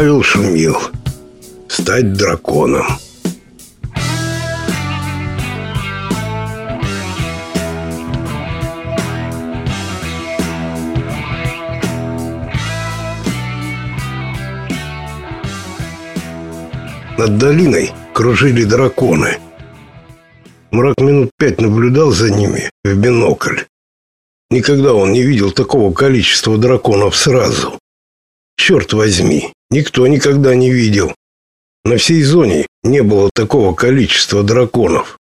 Павел шумел. Стать драконом. Над долиной кружили драконы. Мрак минут пять наблюдал за ними в бинокль. Никогда он не видел такого количества драконов сразу. Черт возьми, никто никогда не видел. На всей зоне не было такого количества драконов.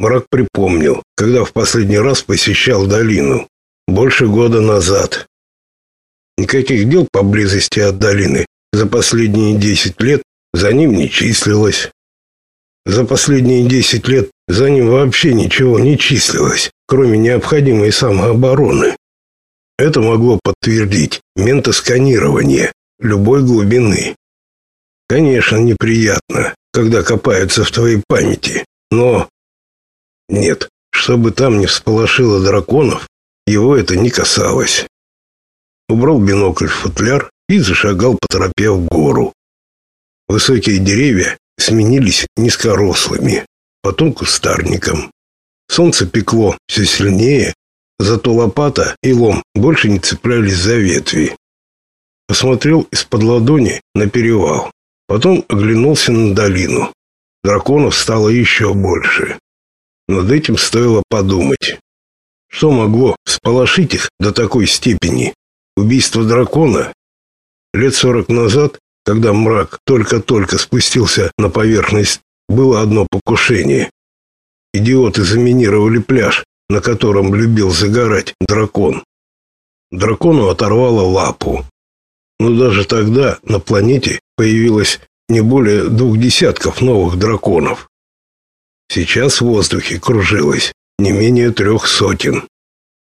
Мрак припомнил, когда в последний раз посещал долину. Больше года назад. Никаких дел поблизости от долины за последние десять лет за ним не числилось. За последние 10 лет за ним вообще ничего не числилось, кроме необходимой самообороны. Это могло подтвердить ментосканирование любой глубины. Конечно, неприятно, когда копаются в твоей памяти, но... Нет, чтобы там не всполошило драконов, его это не касалось. Убрал бинокль в футляр и зашагал по тропе в гору. Высокие деревья сменились низкорослыми, потом кустарником. Солнце пекло все сильнее, зато лопата и лом больше не цеплялись за ветви. Посмотрел из-под ладони на перевал, потом оглянулся на долину. Драконов стало еще больше. Над этим стоило подумать. Что могло сполошить их до такой степени? Убийство дракона? Лет сорок назад когда мрак только-только спустился на поверхность, было одно покушение. Идиоты заминировали пляж, на котором любил загорать дракон. Дракону оторвало лапу. Но даже тогда на планете появилось не более двух десятков новых драконов. Сейчас в воздухе кружилось не менее трех сотен.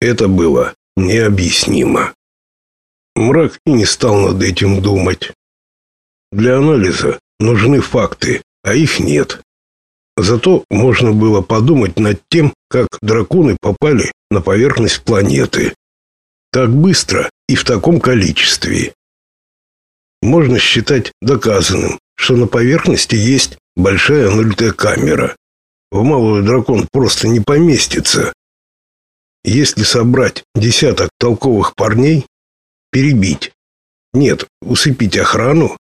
Это было необъяснимо. Мрак и не стал над этим думать. Для анализа нужны факты, а их нет. Зато можно было подумать над тем, как драконы попали на поверхность планеты. Так быстро и в таком количестве. Можно считать доказанным, что на поверхности есть большая 0Т-камера. В малую дракон просто не поместится. Если собрать десяток толковых парней, перебить. Нет, усыпить охрану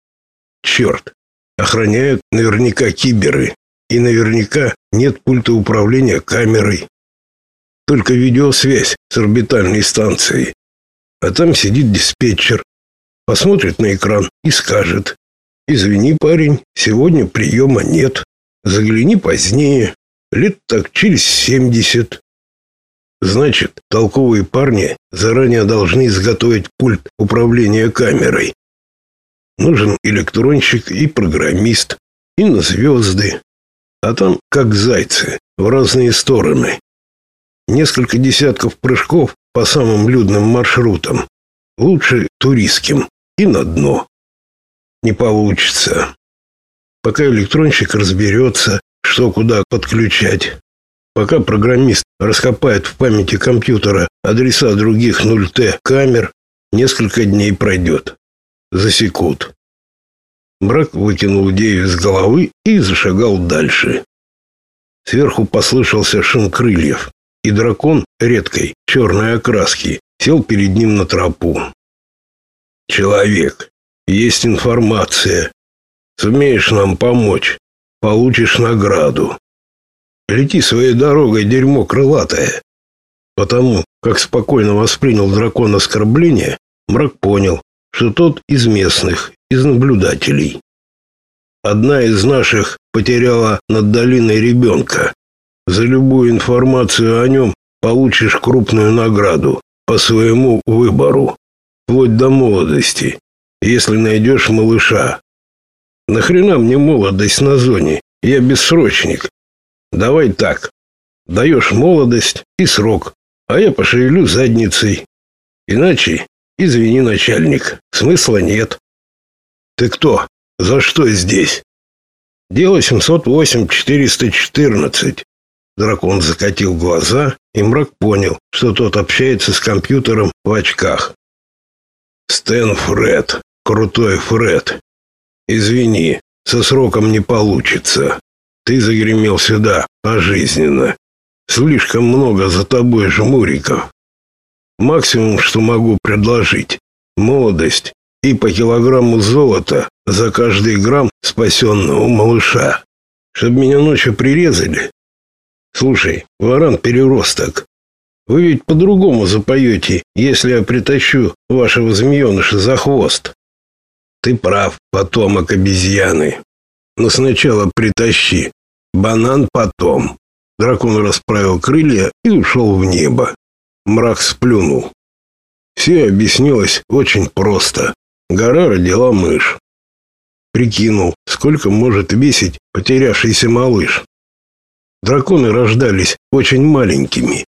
Черт, охраняют наверняка киберы, и наверняка нет пульта управления камерой. Только видеосвязь с орбитальной станцией. А там сидит диспетчер, посмотрит на экран и скажет: "Извини, парень, сегодня приема нет. Загляни позднее, лет так через семьдесят». Значит, толковые парни заранее должны изготовить пульт управления камерой. Нужен электронщик и программист, и на звезды. А там, как зайцы, в разные стороны. Несколько десятков прыжков по самым людным маршрутам. Лучше туристским и на дно. Не получится. Пока электронщик разберется, что куда подключать. Пока программист раскопает в памяти компьютера адреса других 0Т камер, несколько дней пройдет засекут. Брак выкинул идею из головы и зашагал дальше. Сверху послышался шум крыльев, и дракон редкой черной окраски сел перед ним на тропу. «Человек, есть информация. Сумеешь нам помочь, получишь награду. Лети своей дорогой, дерьмо крылатое». Потому, как спокойно воспринял дракон оскорбление, мрак понял, что тот из местных, из наблюдателей. Одна из наших потеряла над долиной ребенка. За любую информацию о нем получишь крупную награду по своему выбору, вплоть до молодости, если найдешь малыша. Нахрена мне молодость на зоне? Я бессрочник. Давай так. Даешь молодость и срок, а я пошевелю задницей. Иначе Извини, начальник, смысла нет. Ты кто? За что здесь? Дело 708-414. Дракон закатил глаза, и мрак понял, что тот общается с компьютером в очках. Стэн Фред, крутой Фред. Извини, со сроком не получится. Ты загремел сюда пожизненно. Слишком много за тобой жмуриков. Максимум, что могу предложить молодость и по килограмму золота за каждый грамм спасенного малыша. Чтоб меня ночью прирезали. Слушай, варан переросток, вы ведь по-другому запоете, если я притащу вашего змееныша за хвост. Ты прав, потомок обезьяны. Но сначала притащи. Банан потом. Дракон расправил крылья и ушел в небо. Мрак сплюнул. Все объяснилось очень просто. Гора родила мышь. Прикинул, сколько может весить потерявшийся малыш. Драконы рождались очень маленькими,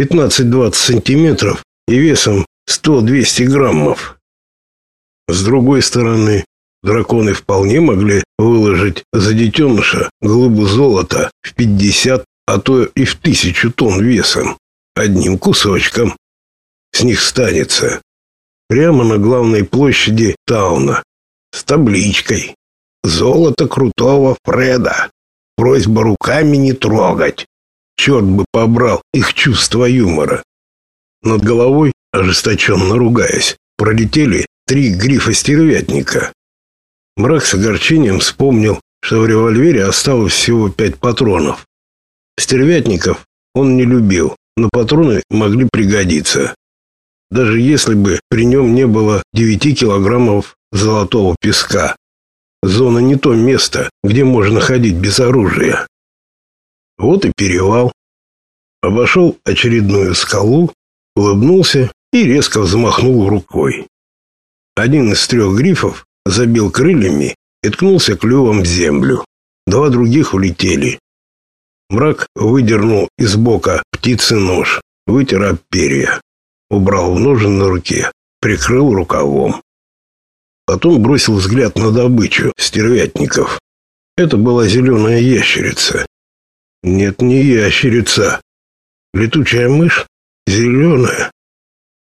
15-20 сантиметров и весом 100-200 граммов. С другой стороны, драконы вполне могли выложить за детеныша глыбу золота в 50, а то и в тысячу тонн весом, одним кусочком. С них станется. Прямо на главной площади Тауна, с табличкой «Золото крутого Фреда. Просьба руками не трогать». Черт бы побрал их чувство юмора. Над головой, ожесточенно ругаясь, пролетели три грифа стервятника. Мрак с огорчением вспомнил, что в револьвере осталось всего пять патронов. Стервятников он не любил, но патроны могли пригодиться. Даже если бы при нем не было девяти килограммов золотого песка. Зона не то место, где можно ходить без оружия. Вот и перевал. Обошел очередную скалу, улыбнулся и резко взмахнул рукой. Один из трех грифов забил крыльями и ткнулся клювом в землю. Два других улетели. Мрак выдернул из бока птицы нож, вытер об перья, убрал ножен на руке, прикрыл рукавом. Потом бросил взгляд на добычу стервятников. Это была зеленая ящерица, нет, не ящерица. Летучая мышь? Зеленая?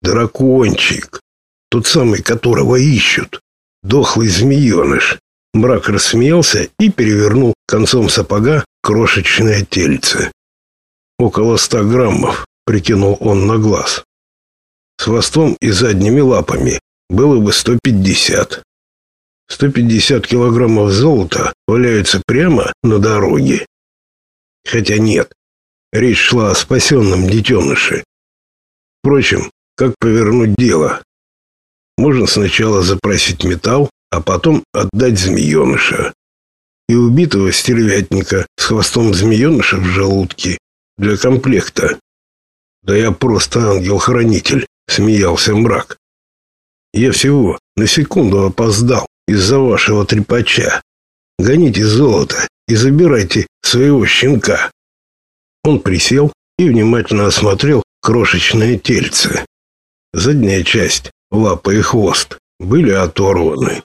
Дракончик. Тот самый, которого ищут. Дохлый змееныш. Мрак рассмеялся и перевернул концом сапога крошечное тельце. Около ста граммов, прикинул он на глаз. С хвостом и задними лапами было бы сто пятьдесят. Сто пятьдесят килограммов золота валяются прямо на дороге. Хотя нет, речь шла о спасенном детеныше. Впрочем, как повернуть дело? Можно сначала запросить металл, а потом отдать змееныша. И убитого стервятника с хвостом змееныша в желудке для комплекта. Да я просто ангел-хранитель, смеялся мрак. Я всего на секунду опоздал из-за вашего трепача. Гоните золото и забирайте своего щенка. Он присел и внимательно осмотрел крошечное тельце. Задняя часть, лапа и хвост были оторваны.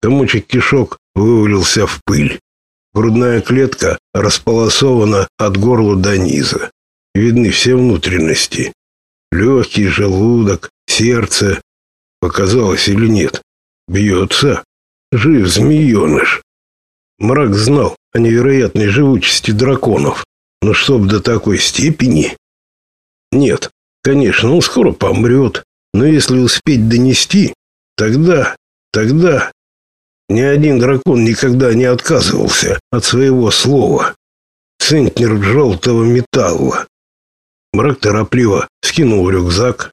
Комочек кишок вывалился в пыль. Грудная клетка располосована от горла до низа. Видны все внутренности. Легкий, желудок, сердце. Показалось или нет? Бьется. Жив змееныш. Мрак знал о невероятной живучести драконов, но чтоб до такой степени... Нет, конечно, он скоро помрет, но если успеть донести, тогда, тогда... Ни один дракон никогда не отказывался от своего слова. Центнер желтого металла. Мрак торопливо скинул рюкзак,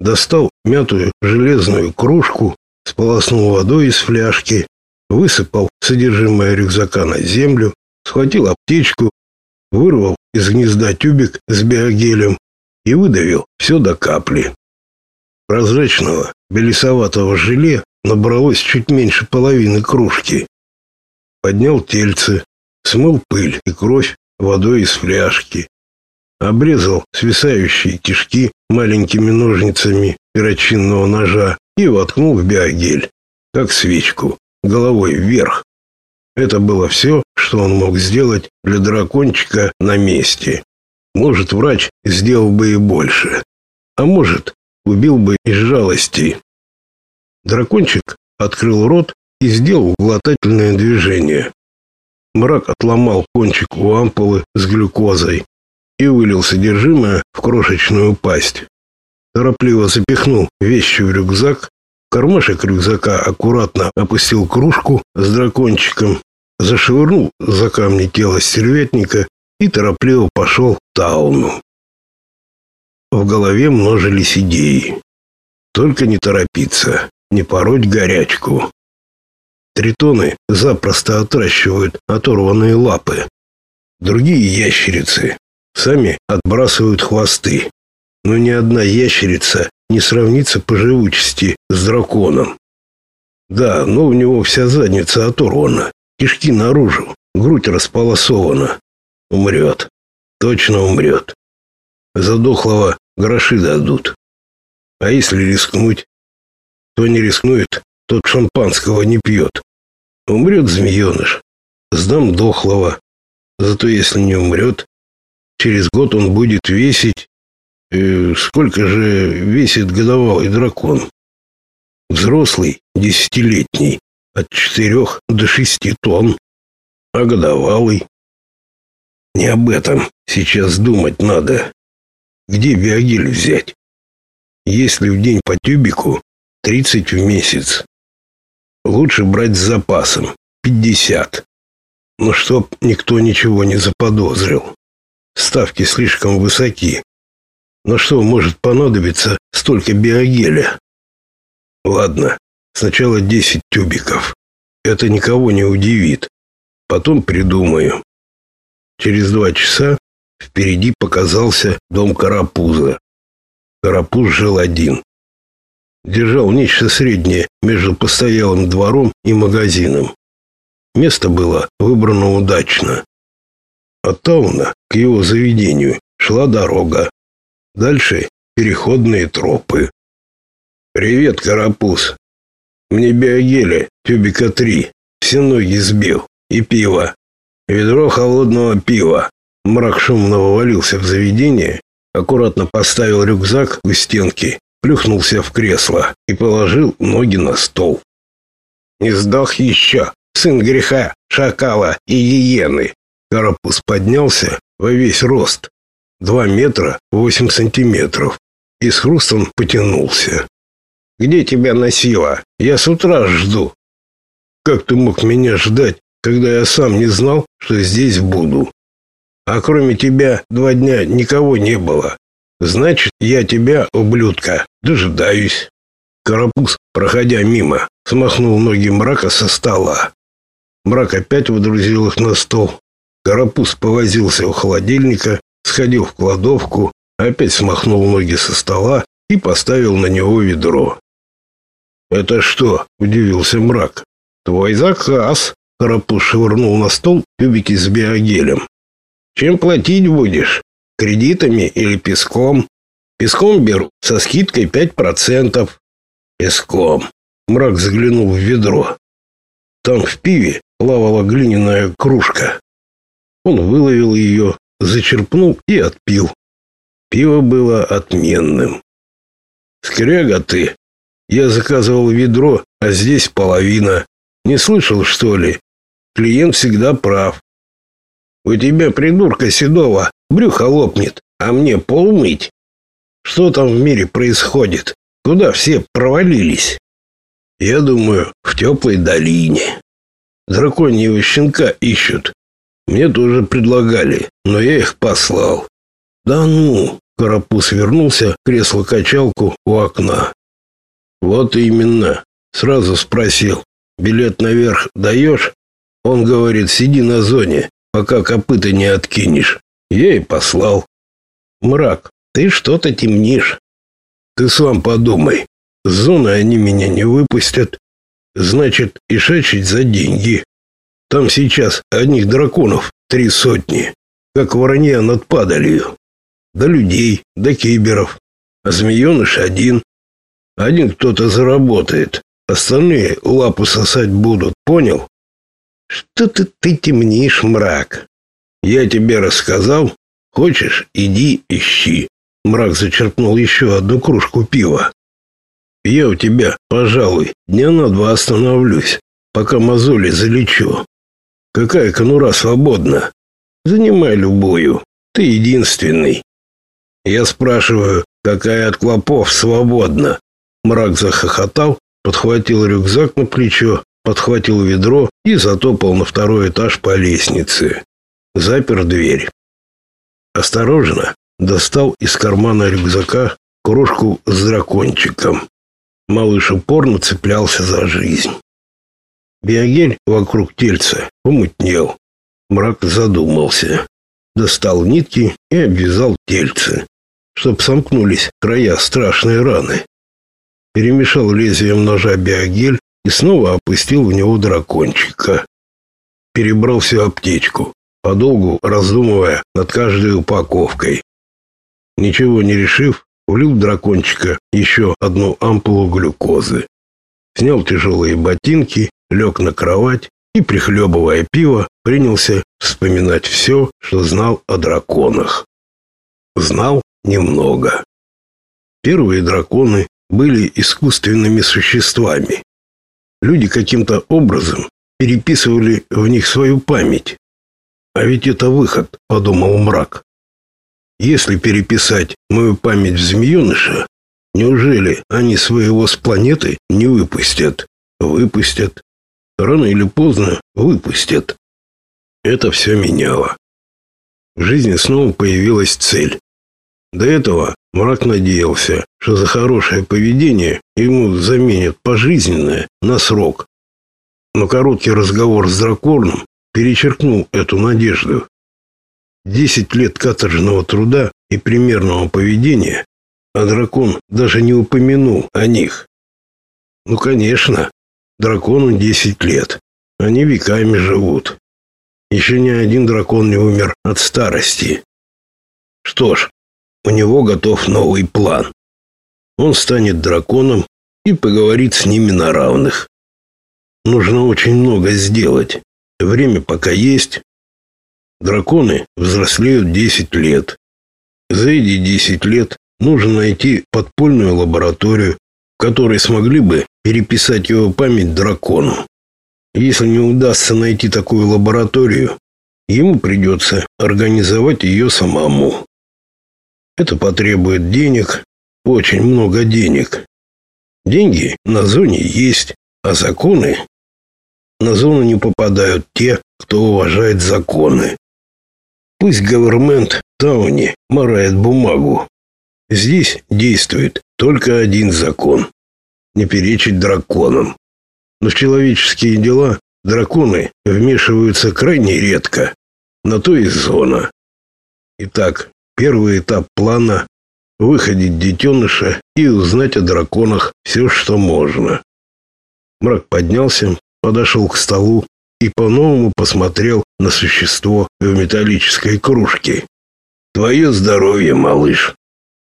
достал мятую железную кружку, сполоснул водой из фляжки высыпал содержимое рюкзака на землю, схватил аптечку, вырвал из гнезда тюбик с биогелем и выдавил все до капли. Прозрачного белесоватого желе набралось чуть меньше половины кружки. Поднял тельце, смыл пыль и кровь водой из фляжки. Обрезал свисающие кишки маленькими ножницами перочинного ножа и воткнул в биогель, как свечку головой вверх. Это было все, что он мог сделать для дракончика на месте. Может, врач сделал бы и больше. А может, убил бы из жалости. Дракончик открыл рот и сделал глотательное движение. Мрак отломал кончик у ампулы с глюкозой и вылил содержимое в крошечную пасть. Торопливо запихнул вещи в рюкзак, в кармашек рюкзака аккуратно опустил кружку с дракончиком, зашвырнул за камни тело стервятника и торопливо пошел в тауну. В голове множились идеи. Только не торопиться, не пороть горячку. Тритоны запросто отращивают оторванные лапы. Другие ящерицы сами отбрасывают хвосты. Но ни одна ящерица не сравнится по живучести с драконом. Да, но у него вся задница оторвана, кишки наружу, грудь располосована. Умрет. Точно умрет. Задохлого гроши дадут. А если рискнуть? Кто не рискнует, тот шампанского не пьет. Умрет змееныш, сдам дохлого. Зато если не умрет, через год он будет весить... Э, сколько же весит годовалый дракон? Взрослый, десятилетний, от четырех до шести тонн. А годовалый? Не об этом сейчас думать надо. Где биогель взять? Если в день по тюбику, 30 в месяц. Лучше брать с запасом 50. Но чтоб никто ничего не заподозрил. Ставки слишком высоки. Но что может понадобиться столько биогеля? Ладно, сначала 10 тюбиков. Это никого не удивит. Потом придумаю. Через два часа впереди показался дом Карапуза. Карапуз жил один держал нечто среднее между постоялым двором и магазином. Место было выбрано удачно. От Тауна к его заведению шла дорога. Дальше переходные тропы. «Привет, Карапуз. Мне биогеля, тюбика три, все ноги сбил. И пиво. Ведро холодного пива». Мрак шумно вывалился в заведение, аккуратно поставил рюкзак у стенки плюхнулся в кресло и положил ноги на стол. «Не сдох еще, сын греха, шакала и иены!» Карапуз поднялся во весь рост, два метра восемь сантиметров, и с хрустом потянулся. «Где тебя носило? Я с утра жду». «Как ты мог меня ждать, когда я сам не знал, что здесь буду?» «А кроме тебя два дня никого не было. Значит, я тебя, ублюдка, дожидаюсь. Карапуз, проходя мимо, смахнул ноги мрака со стола. Мрак опять водрузил их на стол. Карапуз повозился у холодильника, сходил в кладовку, опять смахнул ноги со стола и поставил на него ведро. «Это что?» – удивился мрак. «Твой заказ!» – Карапуз швырнул на стол тюбики с биогелем. «Чем платить будешь?» Кредитами или песком? Песком беру со скидкой 5%. Песком. Мрак заглянул в ведро. Там в пиве плавала глиняная кружка. Он выловил ее, зачерпнул и отпил. Пиво было отменным. Скряга ты. Я заказывал ведро, а здесь половина. Не слышал, что ли? Клиент всегда прав. У тебя, придурка седого, брюхо лопнет, а мне пол мыть. Что там в мире происходит? Куда все провалились? Я думаю, в теплой долине. Драконьего щенка ищут. Мне тоже предлагали, но я их послал. Да ну, Карапуз вернулся в кресло-качалку у окна. Вот именно. Сразу спросил. Билет наверх даешь? Он говорит, сиди на зоне, пока копыта не откинешь. Я и послал. Мрак, ты что-то темнишь. Ты сам подумай. С зоны они меня не выпустят. Значит, и шачить за деньги. Там сейчас одних драконов три сотни, как воронья над падалью. Да людей, да киберов. А змееныш один. Один кто-то заработает. Остальные лапу сосать будут, понял? Что ты, ты темнишь, мрак? Я тебе рассказал. Хочешь, иди ищи. Мрак зачерпнул еще одну кружку пива. Я у тебя, пожалуй, дня на два остановлюсь, пока мозоли залечу. Какая конура свободна? Занимай любую. Ты единственный. Я спрашиваю, какая от клопов свободна? Мрак захохотал, подхватил рюкзак на плечо, подхватил ведро и затопал на второй этаж по лестнице. Запер дверь. Осторожно достал из кармана рюкзака кружку с дракончиком. Малыш упорно цеплялся за жизнь. Биогель вокруг тельца помутнел. Мрак задумался. Достал нитки и обвязал тельце, чтоб сомкнулись края страшной раны. Перемешал лезвием ножа биогель и снова опустил в него дракончика. Перебрал всю аптечку, подолгу раздумывая над каждой упаковкой. Ничего не решив, влил дракончика еще одну ампулу глюкозы. Снял тяжелые ботинки, лег на кровать и, прихлебывая пиво, принялся вспоминать все, что знал о драконах. Знал немного. Первые драконы были искусственными существами. Люди каким-то образом переписывали в них свою память. А ведь это выход, подумал мрак. Если переписать мою память в змееныша, неужели они своего с планеты не выпустят? Выпустят. Рано или поздно выпустят. Это все меняло. В жизни снова появилась цель. До этого Мрак надеялся, что за хорошее поведение ему заменят пожизненное на срок. Но короткий разговор с драконом перечеркнул эту надежду. Десять лет каторжного труда и примерного поведения, а дракон даже не упомянул о них. Ну, конечно, дракону десять лет. Они веками живут. Еще ни один дракон не умер от старости. Что ж, у него готов новый план. Он станет драконом и поговорит с ними на равных. Нужно очень много сделать. Время пока есть. Драконы взрослеют 10 лет. За эти 10 лет нужно найти подпольную лабораторию, в которой смогли бы переписать его память дракону. Если не удастся найти такую лабораторию, ему придется организовать ее самому. Это потребует денег, очень много денег. Деньги на зоне есть, а законы на зону не попадают те, кто уважает законы. Пусть говермент Тауни марает бумагу. Здесь действует только один закон не перечить драконам. Но в человеческие дела драконы вмешиваются крайне редко. На то и зона. Итак, Первый этап плана – выходить детеныша и узнать о драконах все, что можно. Мрак поднялся, подошел к столу и по-новому посмотрел на существо в металлической кружке. «Твое здоровье, малыш!»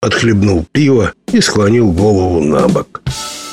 Отхлебнул пиво и склонил голову на бок. «Твое